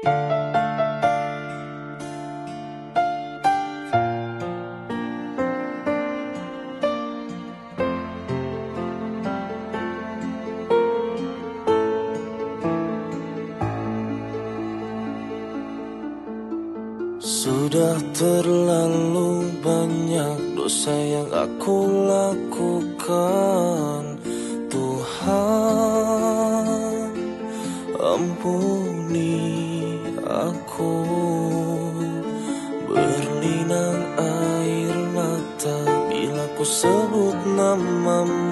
Sudah terlalu banyak dosa yang aku lakukan Tuhan. Ampuni aku Berlinang air mata bila ku sebut namamu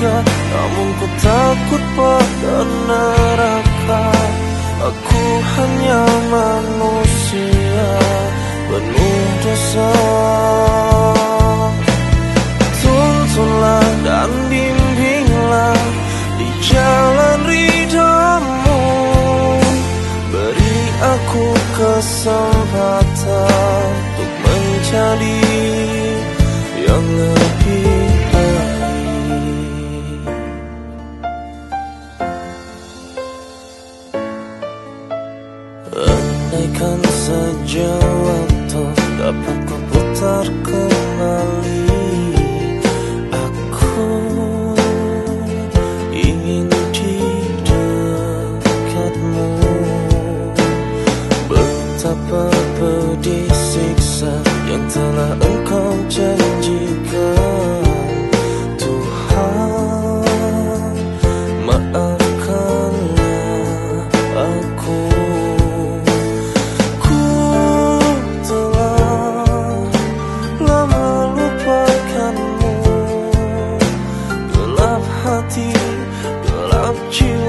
surga Namun ku takut pada neraka. Aku hanya manusia penuh dosa. Tuntunlah dan bimbinglah di jalan ridhamu aku kesempatan untuk menjadi yang lebih darker loved you.